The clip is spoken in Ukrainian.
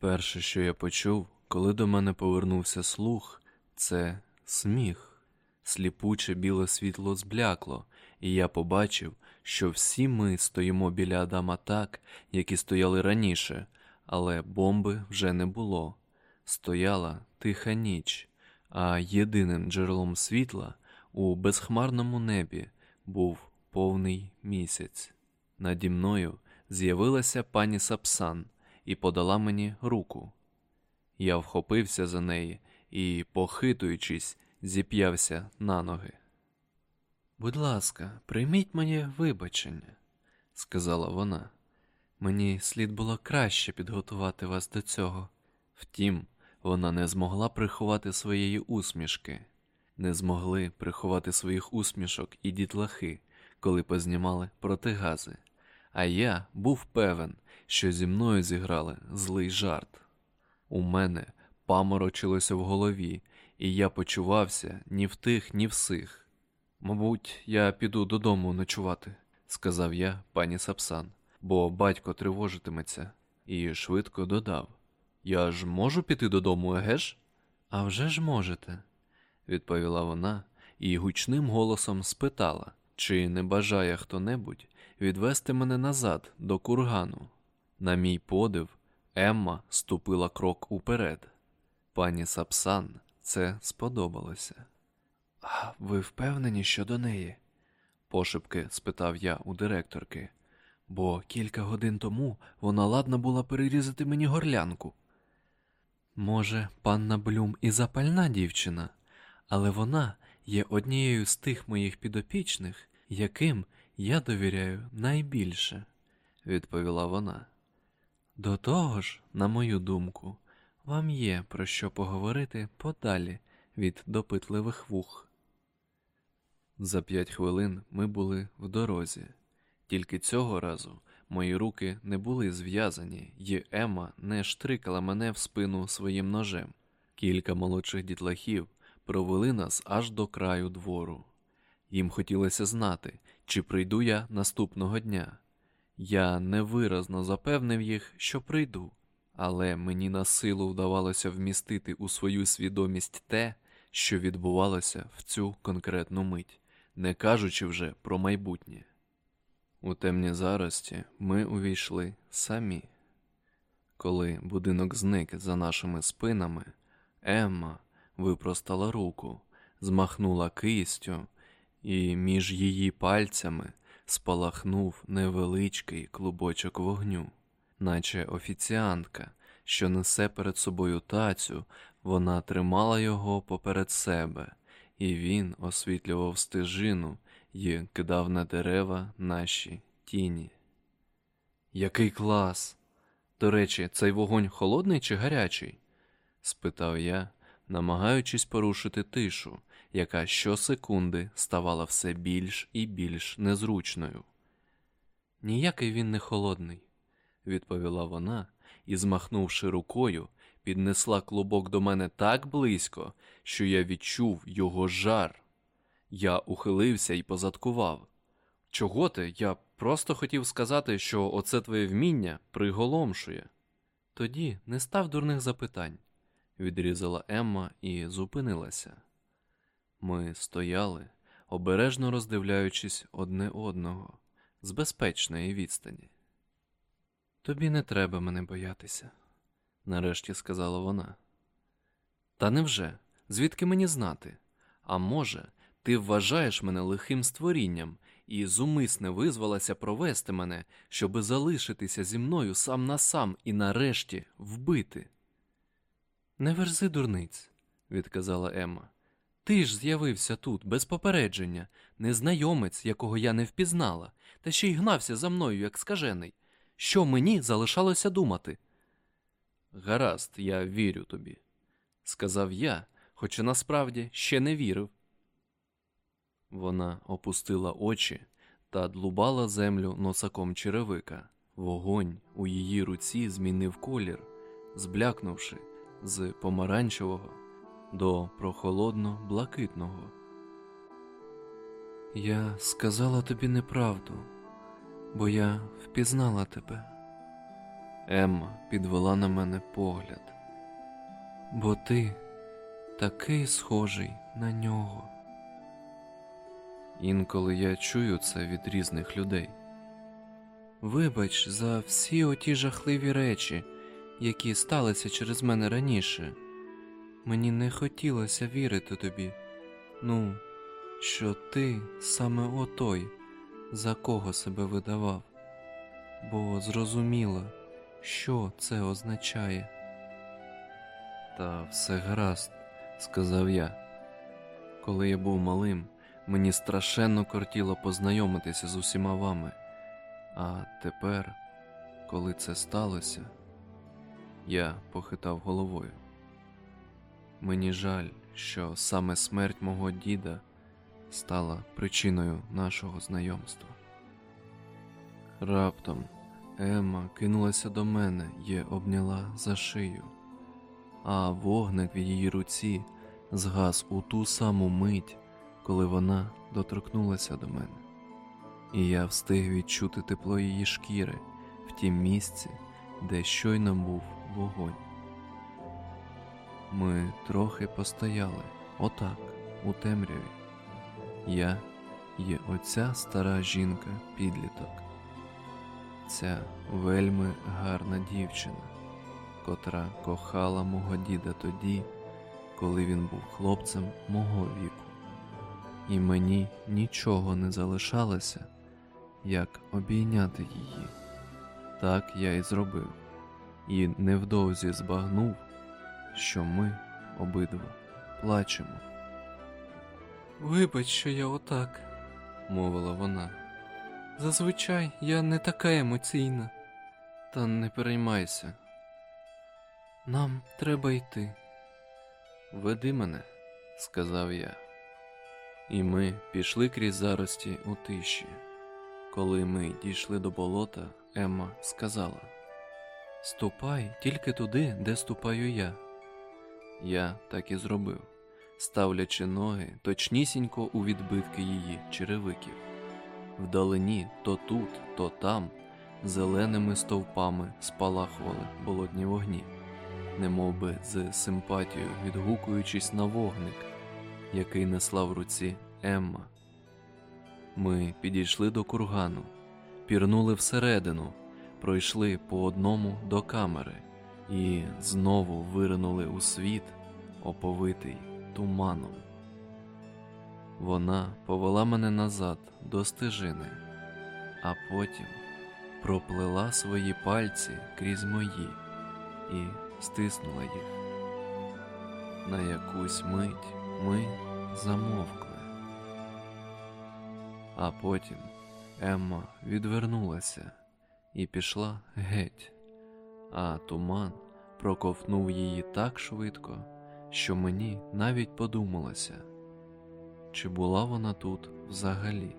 Перше, що я почув, коли до мене повернувся слух, це сміх. Сліпуче біле світло зблякло, і я побачив, що всі ми стоїмо біля Адама так, як і стояли раніше, але бомби вже не було. Стояла тиха ніч, а єдиним джерелом світла у безхмарному небі був повний місяць. Наді мною з'явилася пані Сапсан і подала мені руку. Я вхопився за неї і, похитуючись, зіп'явся на ноги. Будь ласка, прийміть моє вибачення, сказала вона. Мені слід було краще підготувати вас до цього. Втім, вона не змогла приховати своєї усмішки, не змогли приховати своїх усмішок і дітлахи, коли познімали протигази. А я був певен, що зі мною зіграли злий жарт. У мене паморочилося в голові, і я почувався ні в тих, ні в сих. Мабуть, я піду додому ночувати, сказав я пані Сапсан, бо батько тривожитиметься, і швидко додав. Я ж можу піти додому, еге ж? «А вже ж можете, відповіла вона і гучним голосом спитала, чи не бажає хто-небудь відвести мене назад до кургану. На мій подив, Емма ступила крок уперед. Пані Сапсан це сподобалося. А ви впевнені щодо неї? пошепки спитав я у директорки, бо кілька годин тому вона ладна була перерізати мені горлянку. Може, панна Блюм і запальна дівчина, але вона є однією з тих моїх підопічних, яким я довіряю найбільше, відповіла вона. До того ж, на мою думку, вам є про що поговорити подалі від допитливих вух. За п'ять хвилин ми були в дорозі, тільки цього разу мої руки не були зв'язані, і Ема не штрикала мене в спину своїм ножем. Кілька молодших дітлахів провели нас аж до краю двору. Їм хотілося знати, чи прийду я наступного дня. Я невиразно запевнив їх, що прийду, але мені на силу вдавалося вмістити у свою свідомість те, що відбувалося в цю конкретну мить, не кажучи вже про майбутнє. У темній зарості ми увійшли самі. Коли будинок зник за нашими спинами, Емма випростала руку, змахнула кистю, і між її пальцями спалахнув невеличкий клубочок вогню, наче офіціантка, що несе перед собою тацю, вона тримала його поперед себе, і він освітлював стежину і кидав на дерева наші тіні. Який клас! До речі, цей вогонь холодний чи гарячий? спитав я, намагаючись порушити тишу, яка щосекунди ставала все більш і більш незручною. Ніякий він не холодний, відповіла вона і, змахнувши рукою, піднесла клубок до мене так близько, що я відчув його жар. Я ухилився і позадкував. Чого ти? Я просто хотів сказати, що оце твоє вміння приголомшує. Тоді не став дурних запитань, відрізала Емма і зупинилася. Ми стояли, обережно роздивляючись одне одного з безпечної відстані. Тобі не треба мене боятися, нарешті сказала вона. Та невже? Звідки мені знати? А може, ти вважаєш мене лихим створінням і зумисне визвалася провести мене, щоби залишитися зі мною сам на сам і нарешті вбити? Не верзи дурниць, відказала Емма. Ти ж з'явився тут без попередження, незнайомець, якого я не впізнала, та ще й гнався за мною, як скажений. Що мені залишалося думати? Гаразд, я вірю тобі, сказав я, хоча насправді ще не вірив. Вона опустила очі та длубала землю носаком черевика. Вогонь у її руці змінив колір, зблякнувши з помаранчевого до прохолодно блакитного. Я сказала тобі неправду, бо я впізнала тебе. Емма підвела на мене погляд. Бо ти такий схожий на нього. Інколи я чую це від різних людей. Вибач за всі оті жахливі речі, які сталися через мене раніше. Мені не хотілося вірити тобі. Ну, що ти саме отой, за кого себе видавав, бо зрозуміла, що це означає. Та все гаразд, сказав я. Коли я був малим, мені страшенно кортіло познайомитися з усіма вами. А тепер, коли це сталося, я похитав головою. Мені жаль, що саме смерть мого діда стала причиною нашого знайомства. Раптом Емма кинулася до мене і обняла за шию, а вогник в її руці згас у ту саму мить, коли вона доторкнулася до мене, і я встиг відчути тепло її шкіри в тім місці, де щойно був вогонь. Ми трохи постояли отак, у темряві. Я є оця стара жінка підліток, ця вельми гарна дівчина, котра кохала мого діда тоді, коли він був хлопцем мого віку, і мені нічого не залишалося, як обійняти її. Так я і зробив, і невдовзі збагнув, що ми обидва плачемо. Вибач, що я отак, мовила вона. Зазвичай я не така емоційна. Та не переймайся. Нам треба йти. Веди мене, сказав я. І ми пішли крізь зарості у тиші. Коли ми дійшли до болота, Емма сказала: Ступай тільки туди, де ступаю я. Я так і зробив, ставлячи ноги точнісінько у відбитки її черевиків. Вдалині то тут, то там зеленими стовпами спалахували болотні вогні, немовби з симпатією відгукуючись на вогник, який несла в руці Емма. Ми підійшли до кургану, пірнули всередину, пройшли по одному до камери і знову виринули у світ, оповитий туманом. Вона повела мене назад до стежини, а потім проплела свої пальці крізь мої і стиснула їх. На якусь мить ми замовкли. А потім Емма відвернулася і пішла геть, а туман проковтнув її так швидко, що мені навіть подумалося, чи була вона тут взагалі.